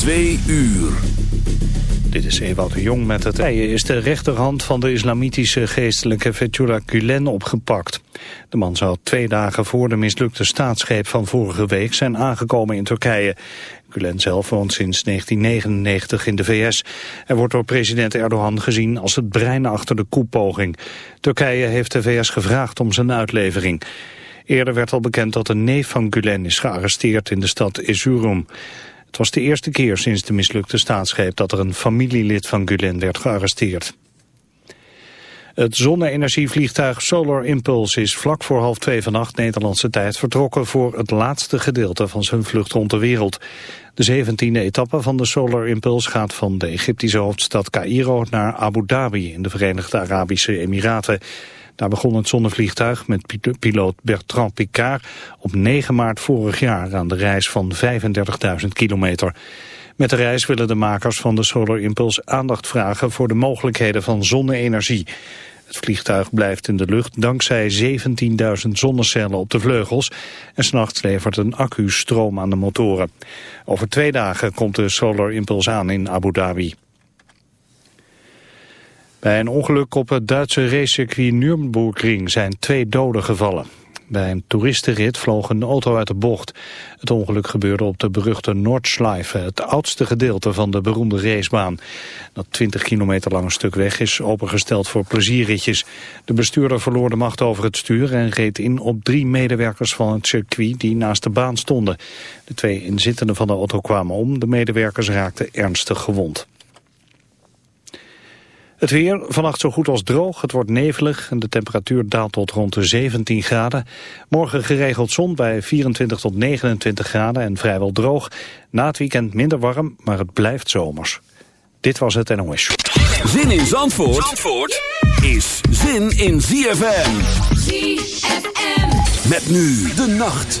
Twee uur. Dit is Ewout de Jong met het Rijen is de rechterhand van de islamitische geestelijke Fethullah Gulen opgepakt. De man zou twee dagen voor de mislukte staatsgreep van vorige week zijn aangekomen in Turkije. Gulen zelf woont sinds 1999 in de VS. Hij wordt door president Erdogan gezien als het brein achter de koepoging. Turkije heeft de VS gevraagd om zijn uitlevering. Eerder werd al bekend dat een neef van Gulen is gearresteerd in de stad Erzurum. Het was de eerste keer sinds de mislukte staatsgreep dat er een familielid van Gulen werd gearresteerd. Het zonne-energievliegtuig Solar Impulse is vlak voor half twee vannacht Nederlandse tijd vertrokken voor het laatste gedeelte van zijn vlucht rond de wereld. De zeventiende etappe van de Solar Impulse gaat van de Egyptische hoofdstad Cairo naar Abu Dhabi in de Verenigde Arabische Emiraten. Daar begon het zonnevliegtuig met piloot Bertrand Picard op 9 maart vorig jaar aan de reis van 35.000 kilometer. Met de reis willen de makers van de Solar Impulse aandacht vragen voor de mogelijkheden van zonne-energie. Het vliegtuig blijft in de lucht dankzij 17.000 zonnecellen op de vleugels en s'nachts levert een accu stroom aan de motoren. Over twee dagen komt de Solar Impulse aan in Abu Dhabi. Bij een ongeluk op het Duitse racecircuit Nürburgring zijn twee doden gevallen. Bij een toeristenrit vloog een auto uit de bocht. Het ongeluk gebeurde op de beruchte Nordschleife, het oudste gedeelte van de beroemde racebaan. Dat 20 kilometer lange stuk weg is opengesteld voor plezierritjes. De bestuurder verloor de macht over het stuur en reed in op drie medewerkers van het circuit die naast de baan stonden. De twee inzittenden van de auto kwamen om, de medewerkers raakten ernstig gewond. Het weer, vannacht zo goed als droog. Het wordt nevelig en de temperatuur daalt tot rond de 17 graden. Morgen geregeld zon bij 24 tot 29 graden en vrijwel droog. Na het weekend minder warm, maar het blijft zomers. Dit was het NOS. Zin in Zandvoort, Zandvoort is zin in ZFM. ZFM. Met nu de nacht.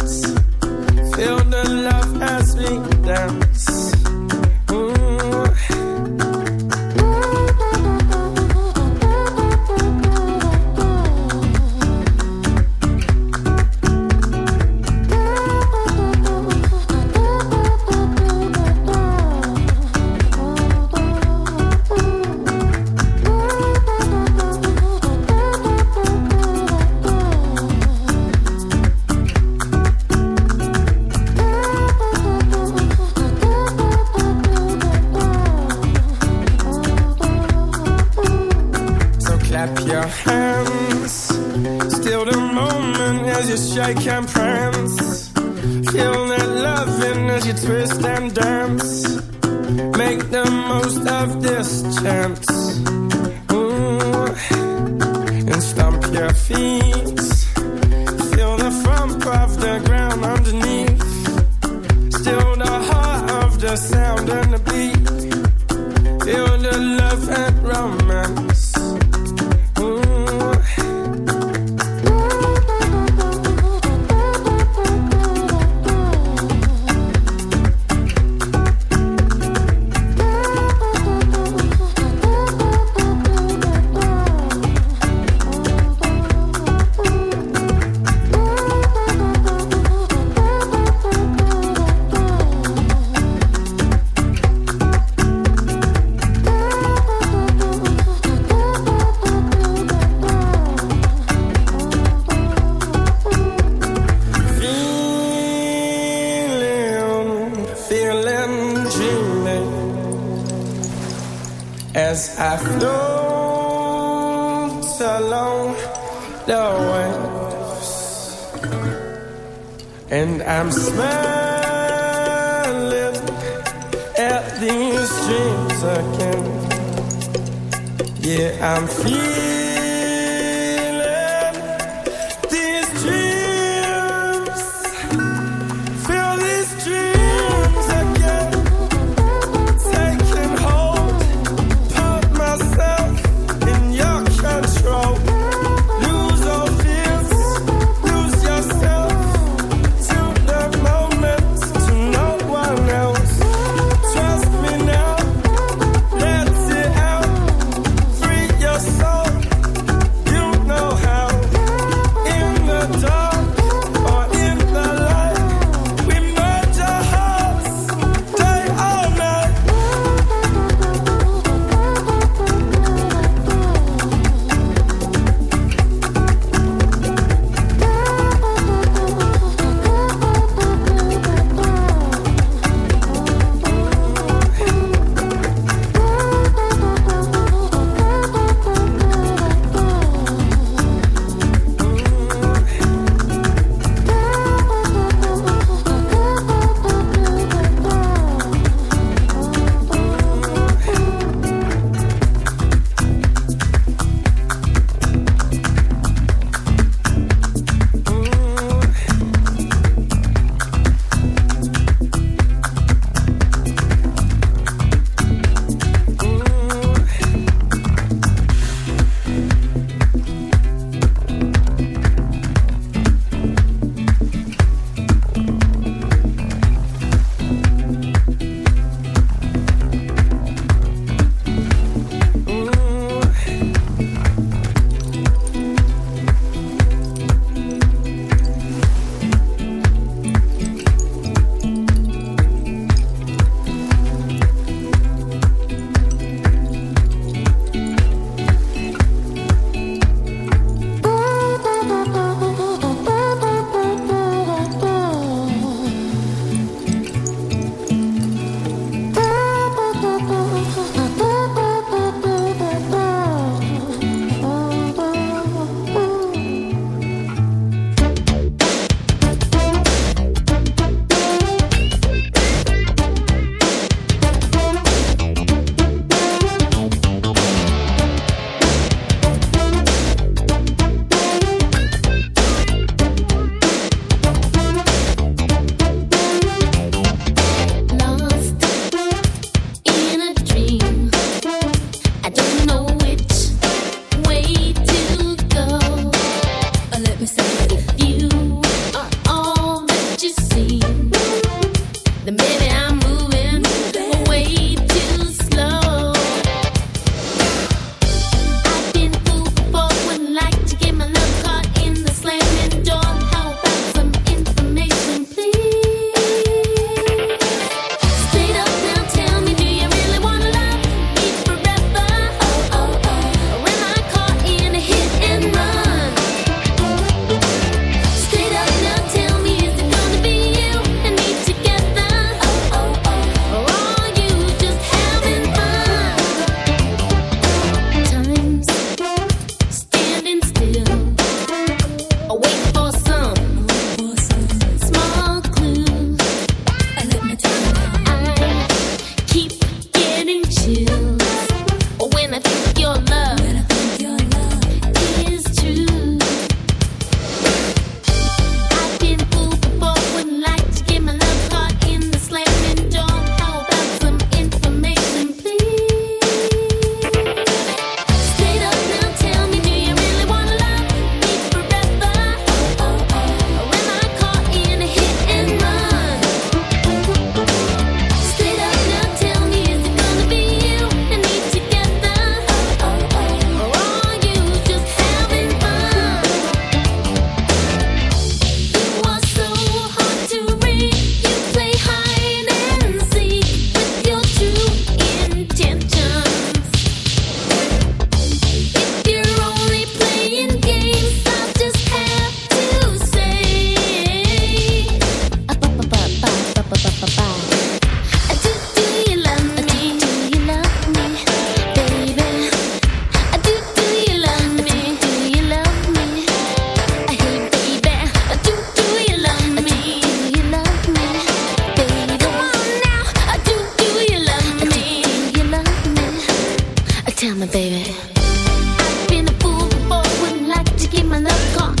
Tell me, baby. I've been a fool before, wouldn't like to keep my love gone.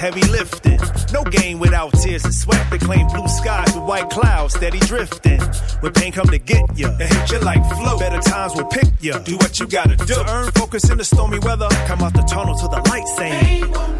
heavy lifting. No game without tears and sweat. They claim blue skies with white clouds, steady drifting. When pain come to get you, it hit you like flow. Better times will pick you. Do what you gotta do. To earn focus in the stormy weather. Come out the tunnel to the light, saying.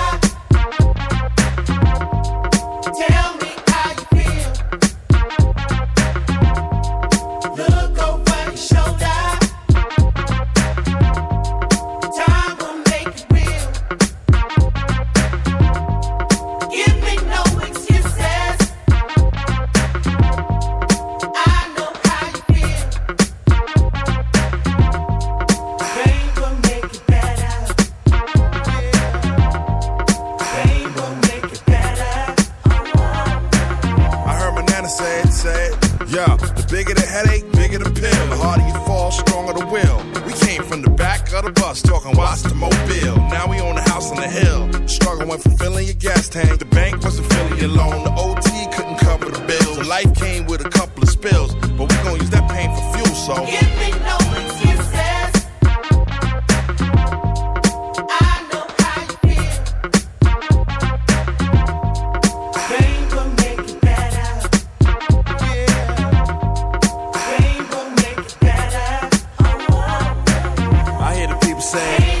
Hey.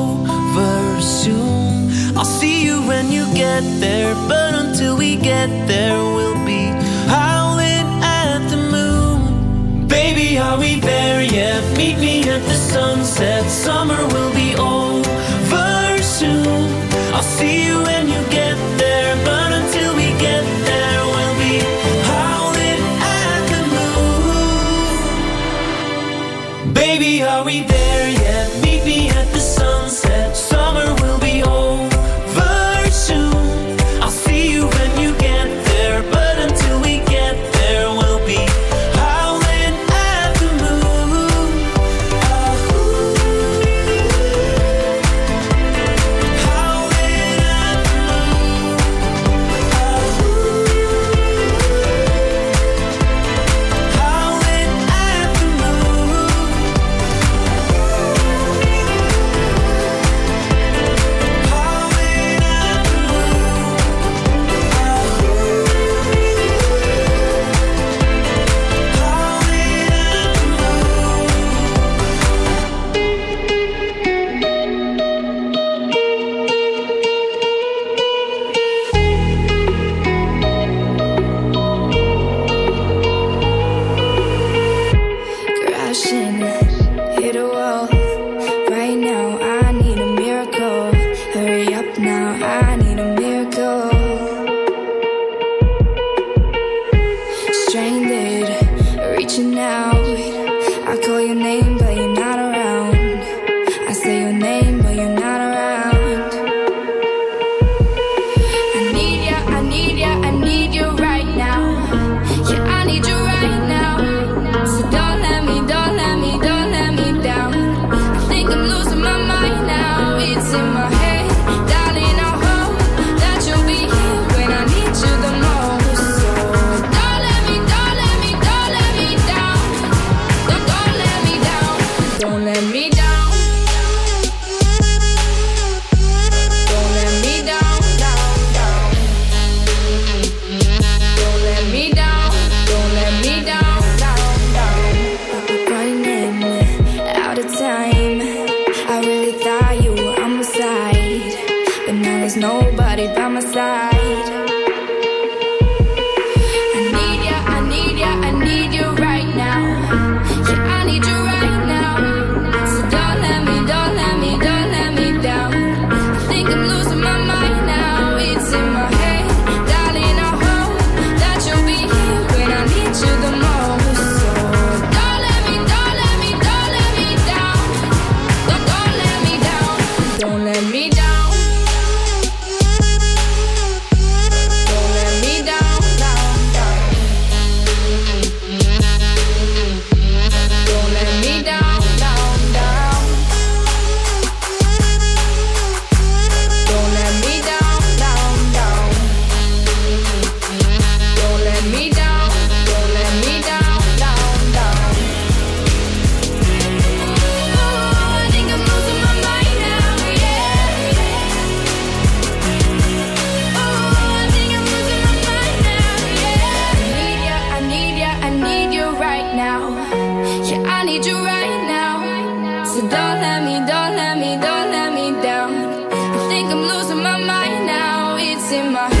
Summer will in my